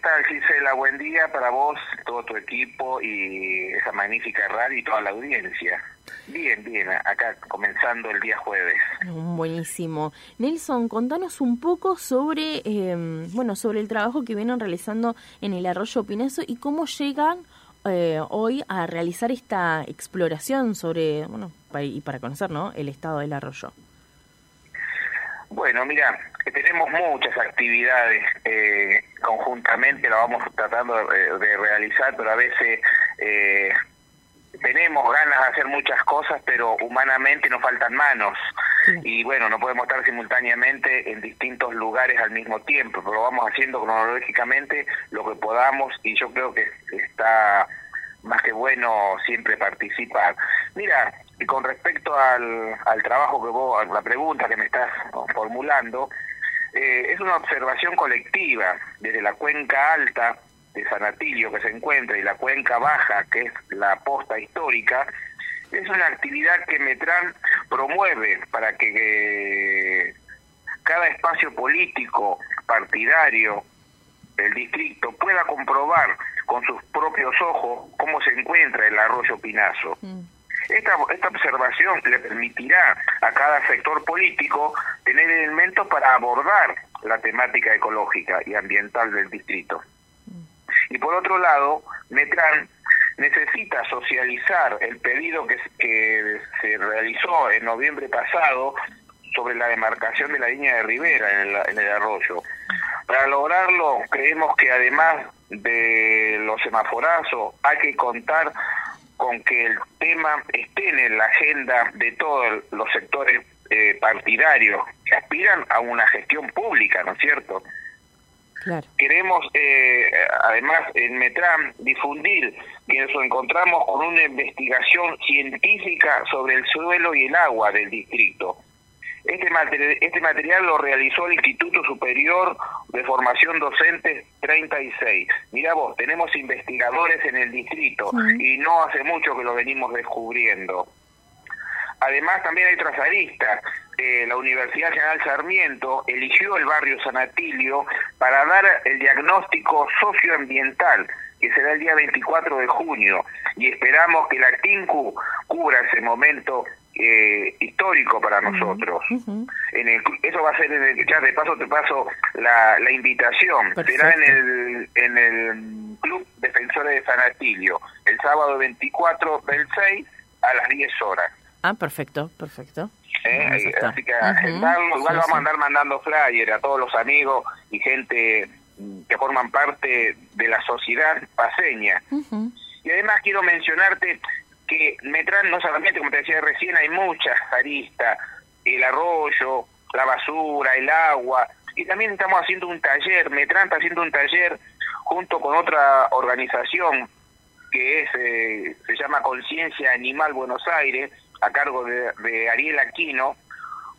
tal, Gisela? Buen día para vos, todo tu equipo y esa magnífica radio y toda la audiencia. Bien, bien, acá comenzando el día jueves. Buenísimo. Nelson, contanos un poco sobre, eh, bueno, sobre el trabajo que vienen realizando en el Arroyo Pineso y cómo llegan eh, hoy a realizar esta exploración sobre, bueno, y para conocer, ¿no? El estado del arroyo. Bueno, mira, tenemos muchas actividades eh, conjuntamente, la vamos tratando de, realizar, pero a veces eh, tenemos ganas de hacer muchas cosas, pero humanamente nos faltan manos. Y bueno, no podemos estar simultáneamente en distintos lugares al mismo tiempo, pero vamos haciendo cronológicamente lo que podamos y yo creo que está más que bueno siempre participar. Mira, y con respecto al, al trabajo que vos, a la pregunta que me estás formulando, eh, es una observación colectiva desde la cuenca alta de San Atilio que se encuentra y la cuenca baja que es la posta histórica, es una actividad que Metran promueve para que cada espacio político, partidario, del distrito pueda comprobar con sus propios ojos cómo se encuentra el arroyo Pinazo. Mm. Esta, esta observación le permitirá a cada sector político tener elementos para abordar la temática ecológica y ambiental del distrito. Y por otro lado, Metran necesita socializar el pedido que, que se realizó en noviembre pasado sobre la demarcación de la línea de Rivera en el, en el arroyo. Para lograrlo, creemos que además de los semaforazos, hay que contar con que el tema esté en la agenda de todos los sectores eh, partidarios que aspiran a una gestión pública, ¿no es cierto? Queremos, eh, además, en Metram difundir que nos encontramos con una investigación científica sobre el suelo y el agua del distrito este, material, este material lo realizó el Instituto Superior de Formación Docente 36. Mira vos, tenemos investigadores en el distrito y no hace mucho que lo venimos descubriendo. Además, también hay otras aristas. Eh, la Universidad General Sarmiento eligió el barrio San Atilio para dar el diagnóstico socioambiental, que será el día 24 de junio, y esperamos que la TINCU cubra ese momento eh, histórico para nosotros. en el, eso va a ser, en el, ya de paso te paso la, la invitación, será en el, en el Club Defensores de San Atilio, el sábado 24 del 6 a las 10 horas. Ah, perfecto, perfecto. Eh, así que igual vamos a andar mandando flyer a todos los amigos y gente que forman parte de la sociedad paseña. Y además quiero mencionarte que Metran no solamente, como te decía recién, hay muchas aristas, el arroyo, la basura, el agua, y también estamos haciendo un taller, Metran está haciendo un taller junto con otra organización que es eh, se llama Conciencia Animal Buenos Aires, a cargo de Ariel Aquino,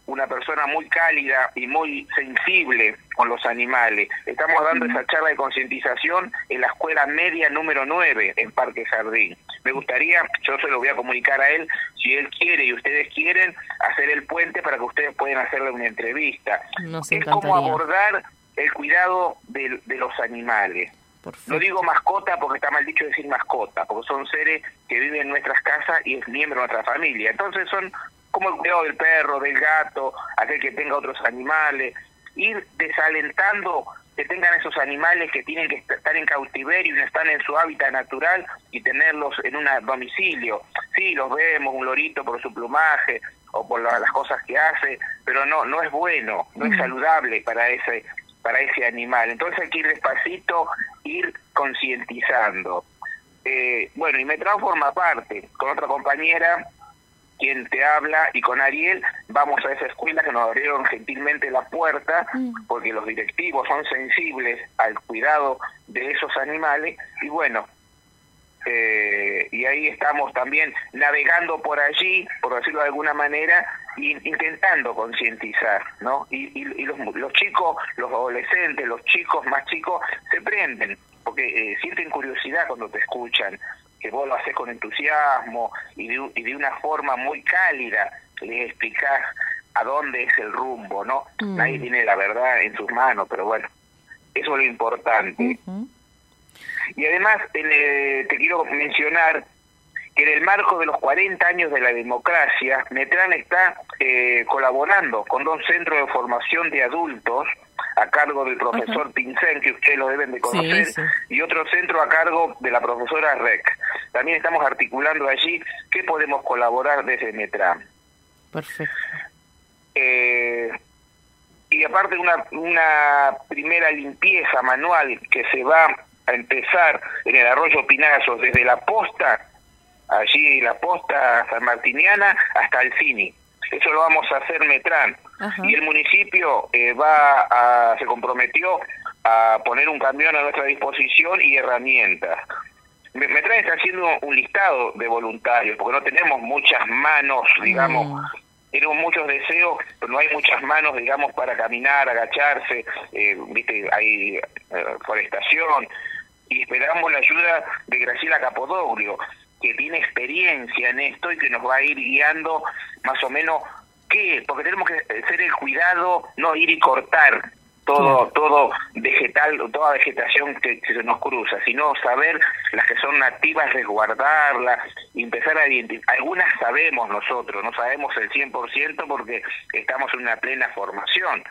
una persona muy cálida y muy sensible con los animales. Estamos dando esa charla de concientización en la escuela media número 9 en Parque Jardín. Me gustaría, yo se lo voy a comunicar a él, si él quiere y ustedes quieren, hacer el puente para que ustedes puedan hacerle una entrevista. es como abordar el cuidado de, los animales. No digo mascota porque está mal dicho decir mascota, porque son seres que viven en nuestras casas y es miembro de nuestra familia. Entonces son como el cuidado del perro, del gato, aquel que tenga otros animales, ir desalentando que tengan esos animales que tienen que estar en cautiverio y no están en su hábitat natural y tenerlos en un domicilio. Sí, los vemos, un lorito por su plumaje o por las cosas que hace, pero no, no es bueno, no es saludable para ese, para ese animal. Entonces hay que ir despacito, ir concientizando. Eh, bueno, y me transforma parte con otra compañera quien te habla y con Ariel vamos a esa escuela que nos abrieron gentilmente la puerta mm. porque los directivos son sensibles al cuidado de esos animales y bueno, eh, y ahí estamos también navegando por allí, por decirlo de alguna manera, intentando concientizar, ¿no? Y, los, los, chicos, los adolescentes, los chicos más chicos, se prenden, porque eh, sienten curiosidad cuando te escuchan, que vos lo haces con entusiasmo y de, y de una forma muy cálida les explicás a dónde es el rumbo, ¿no? Mm. Nadie tiene la verdad en sus manos, pero bueno, Eso es lo importante. Y además te quiero mencionar que en el marco de los 40 años de la democracia, Metran está eh, colaborando con dos centros de formación de adultos a cargo del profesor Pincén, que ustedes lo deben de conocer, y otro centro a cargo de la profesora Rec. También estamos articulando allí qué podemos colaborar desde Metran. Perfecto. Eh, y aparte una, una primera limpieza manual que se va a empezar en el arroyo Pinazos desde la posta allí la posta sanmartiniana hasta el Cini. Eso lo vamos a hacer Y el municipio eh, va a, se comprometió a poner un camión a nuestra disposición y herramientas. Metrán está haciendo un listado de voluntarios, porque no tenemos muchas manos, digamos, mm. tenemos muchos deseos, pero no hay muchas manos, digamos, para caminar, agacharse, eh, viste, hay eh, forestación, y esperamos la ayuda de Graciela Capodoglio, que tiene experiencia en esto y que nos va a ir guiando más o menos qué, porque tenemos que hacer el cuidado, no ir y cortar todo todo vegetal, toda vegetación que, se nos cruza, sino saber las que son nativas, resguardarlas, y empezar a identificar. Algunas sabemos nosotros, no sabemos el 100% porque estamos en una plena formación,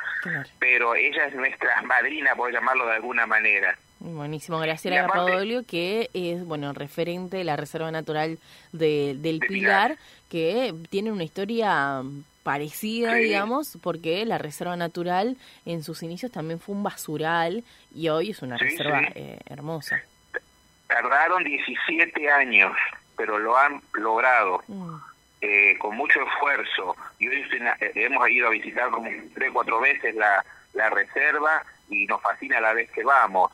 pero ella es nuestra madrina, por llamarlo de alguna manera. Buenísimo, Graciela Papadolio, que es, bueno, referente de la Reserva Natural de, del Pilar, que tiene una historia parecida, digamos, porque la Reserva Natural en sus inicios también fue un basural y hoy es una reserva eh, hermosa. Tardaron 17 años, pero lo han logrado. Mm. Eh, con mucho esfuerzo y hoy eh, hemos ido a visitar como tres cuatro veces la, la reserva y nos fascina la vez que vamos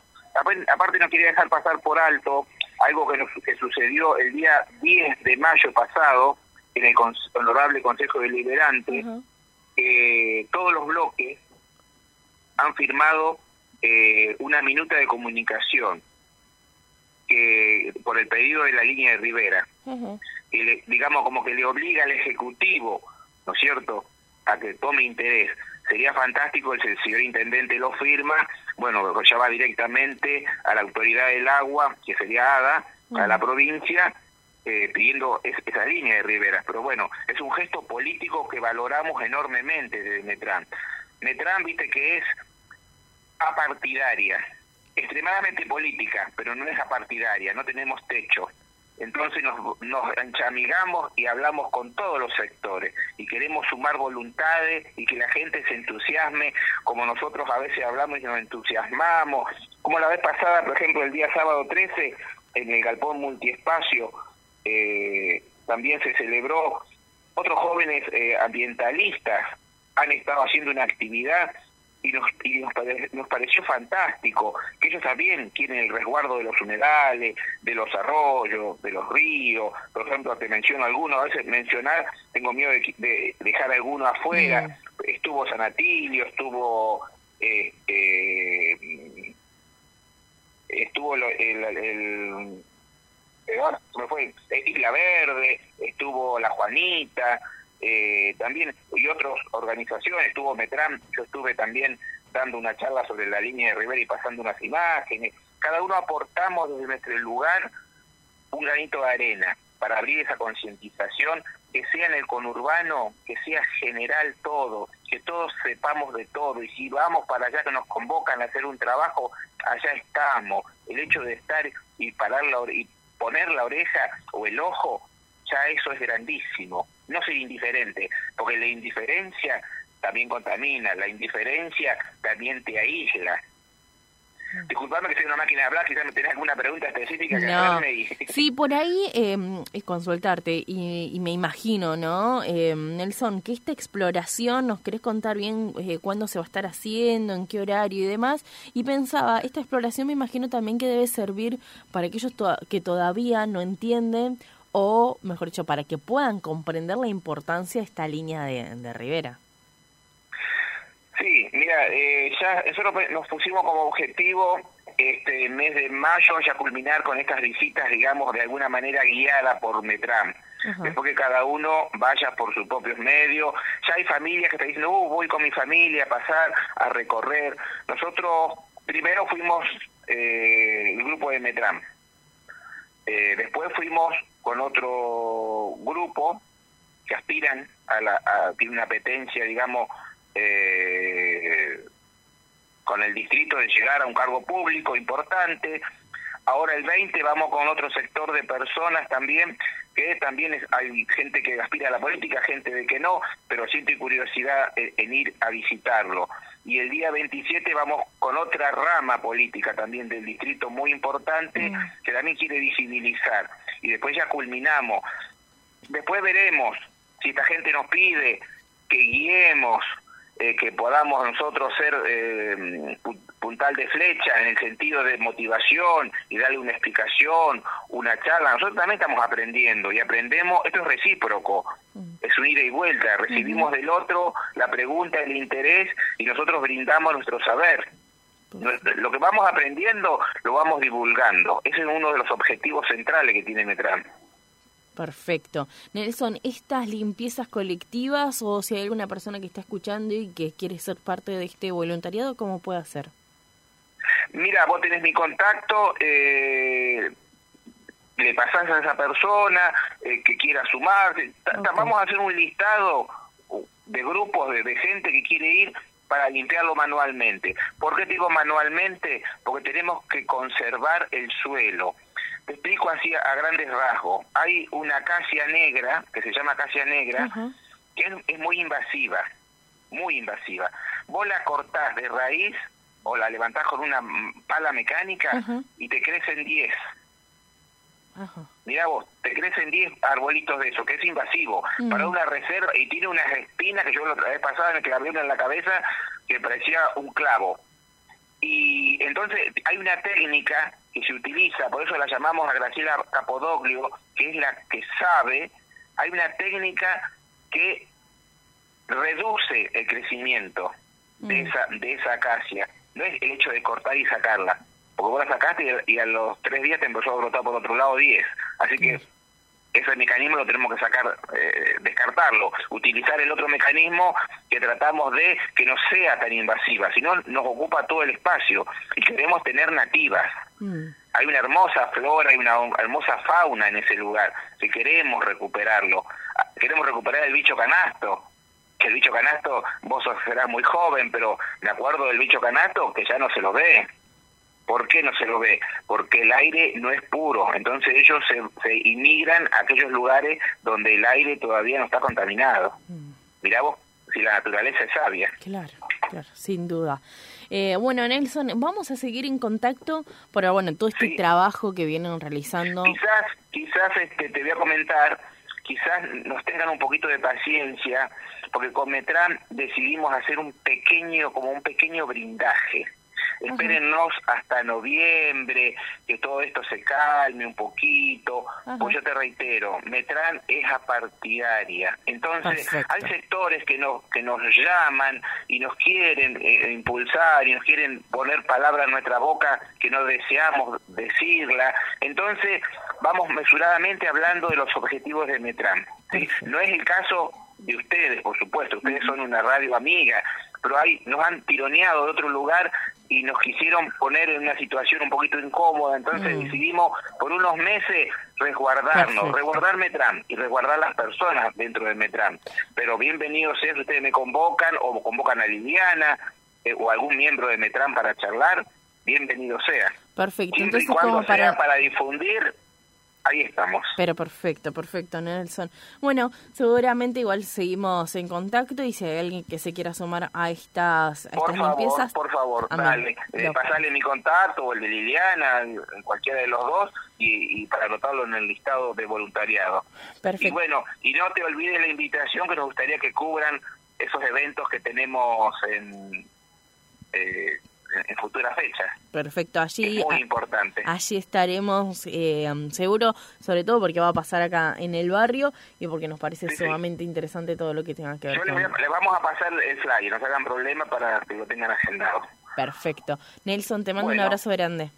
aparte no quería dejar pasar por alto algo que, que sucedió el día 10 de mayo pasado en el Honorable Consejo Deliberante, uh todos los bloques han firmado eh, una minuta de comunicación que por el pedido de la línea de Rivera, que digamos como que le obliga al Ejecutivo, ¿no es cierto?, a que tome interés. Sería fantástico si el señor intendente lo firma, bueno, ya va directamente a la autoridad del agua, que sería ADA, a la provincia, eh, pidiendo esa línea de riberas. Pero bueno, es un gesto político que valoramos enormemente desde Metrán. Metrán, viste que es apartidaria, extremadamente política, pero no es apartidaria, no tenemos techo. Entonces nos, nos enchamigamos y hablamos con todos los sectores y queremos sumar voluntades y que la gente se entusiasme, como nosotros a veces hablamos y nos entusiasmamos. Como la vez pasada, por ejemplo, el día sábado 13, en el Galpón Multiespacio, eh, también se celebró. Otros jóvenes eh, ambientalistas han estado haciendo una actividad y nos, y nos, pareció fantástico que ellos también quieren el resguardo de los humedales, de los arroyos, de los ríos. Por ejemplo, te menciono algunos, a veces mencionar, tengo miedo de, dejar alguno afuera. Mm. Estuvo Sanatilio, estuvo. Este, estuvo el, el, fue Isla Verde, estuvo La Juanita, eh, también y otras organizaciones, estuvo Metram, yo estuve también dando una charla sobre la línea de Rivera y pasando unas imágenes, cada uno aportamos desde nuestro lugar un granito de arena para abrir esa concientización, que sea en el conurbano, que sea general todo, que todos sepamos de todo, y si vamos para allá que nos convocan a hacer un trabajo, allá estamos. El hecho de estar y parar la y poner la oreja o el ojo, ya eso es grandísimo no ser indiferente, porque la indiferencia también contamina, la indiferencia también te aísla. Disculpame que soy una máquina de hablar, quizás me tenés alguna pregunta específica que no. Sí, por ahí eh, es consultarte y, me imagino, ¿no? Eh, Nelson, que esta exploración, ¿nos querés contar bien eh, cuándo se va a estar haciendo, en qué horario y demás? Y pensaba, esta exploración me imagino también que debe servir para aquellos que todavía no entienden o, mejor dicho, para que puedan comprender la importancia de esta línea de, de Rivera. Sí, mira, eh, ya nosotros nos pusimos como objetivo este mes de mayo ya culminar con estas visitas, digamos, de alguna manera guiada por Metram. Después que cada uno vaya por sus propios medios. Ya hay familias que te dicen, uh, voy con mi familia a pasar, a recorrer. Nosotros primero fuimos eh, el grupo de Metram. Eh, después fuimos con otro grupo que aspiran a, la, a tiene una apetencia, digamos, eh, con el distrito de llegar a un cargo público importante. Ahora el 20 vamos con otro sector de personas también, que también es, hay gente que aspira a la política, gente de que no, pero siento curiosidad en, ir a visitarlo. Y el día 27 vamos con otra rama política también del distrito muy importante, mm. que también quiere visibilizar. Y después ya culminamos. Después veremos si esta gente nos pide que guiemos, eh, que podamos nosotros ser eh, puntal de flecha en el sentido de motivación y darle una explicación, una charla. Nosotros también estamos aprendiendo y aprendemos, esto es recíproco, mm. es un ida y vuelta, recibimos del otro la pregunta, el interés y nosotros brindamos nuestro saber. Lo que vamos aprendiendo lo vamos divulgando. Ese es uno de los objetivos centrales que tiene Metran. Perfecto. Nelson, ¿estas limpiezas colectivas o si hay alguna persona que está escuchando y que quiere ser parte de este voluntariado, cómo puede hacer? Mira, vos tenés mi contacto, eh, le pasás a esa persona eh, que quiera sumarse. Vamos a hacer un listado de grupos de, de gente que quiere ir para limpiarlo manualmente. ¿Por qué digo manualmente? Porque tenemos que conservar el suelo te explico así a, grandes rasgos. Hay una acacia negra, que se llama acacia negra, que es, muy invasiva, muy invasiva. Vos la cortás de raíz o la levantás con una pala mecánica y te crecen 10. Mira vos, te crecen 10 arbolitos de eso, que es invasivo, mm. para una reserva, y tiene unas espinas que yo la vez pasada me clavé una en la cabeza que parecía un clavo. Y entonces hay una técnica que se utiliza, por eso la llamamos a Graciela Capodoglio, que es la que sabe, hay una técnica que reduce el crecimiento de mm. esa de esa acacia. No es el hecho de cortar y sacarla, porque vos la sacaste y, a los tres días te empezó a brotar por otro lado 10. Así que ese mecanismo lo tenemos que sacar, eh, descartarlo, utilizar el otro mecanismo que tratamos de que no sea tan invasiva, si no nos ocupa todo el espacio y queremos tener nativas. Mm. Hay una hermosa flora, hay una hermosa fauna en ese lugar, si queremos recuperarlo, ah, queremos recuperar el bicho canasto, que el bicho canasto, vos serás muy joven, pero me acuerdo del bicho canasto que ya no se lo ve. ¿Por qué no se lo ve? Porque el aire no es puro, entonces ellos se, se inmigran a aquellos lugares donde el aire todavía no está contaminado. Mm. Mirá vos si la naturaleza es sabia. Claro, claro, sin duda. Eh, bueno, Nelson, vamos a seguir en contacto por bueno, todo este trabajo que vienen realizando. Quizás, quizás este, te voy a comentar, quizás nos tengan un poquito de paciencia, porque con Metran decidimos hacer un pequeño, como un pequeño brindaje espérennos hasta noviembre, que todo esto se calme un poquito, pues yo te reitero, Metran es apartidaria. Entonces, hay sectores que nos, que nos llaman y nos quieren eh, impulsar y nos quieren poner palabras en nuestra boca que no deseamos decirla. Entonces, vamos mesuradamente hablando de los objetivos de Metran. No es el caso de ustedes, por supuesto, ustedes son una radio amiga, pero hay, nos han tironeado de otro lugar y nos quisieron poner en una situación un poquito incómoda, entonces mm. decidimos por unos meses resguardarnos, resguardar Metram y resguardar las personas dentro de Metram. Pero bienvenido sea si ustedes me convocan o convocan a Liliana eh, o algún miembro de Metram para charlar, bienvenido sea. Perfecto. Entonces, cuando para... para difundir, ahí estamos. Pero perfecto, perfecto, Nelson. Bueno, seguramente igual seguimos en contacto y si hay alguien que se quiera sumar a estas, por favor, limpiezas. Por favor, dale. Eh, pasale mi contacto o el de Liliana, cualquiera de los dos, y, para anotarlo en el listado de voluntariado. Perfecto. Y bueno, y no te olvides la invitación que nos gustaría que cubran esos eventos que tenemos en. Eh, en futuras fechas. Perfecto, allí muy importante. Allí estaremos eh, seguro, sobre todo porque va a pasar acá en el barrio y porque nos parece sumamente interesante todo lo que tenga que ver. Yo le, vamos a pasar el flyer, no se hagan problema para que lo tengan agendado. Perfecto. Nelson, te mando un abrazo grande.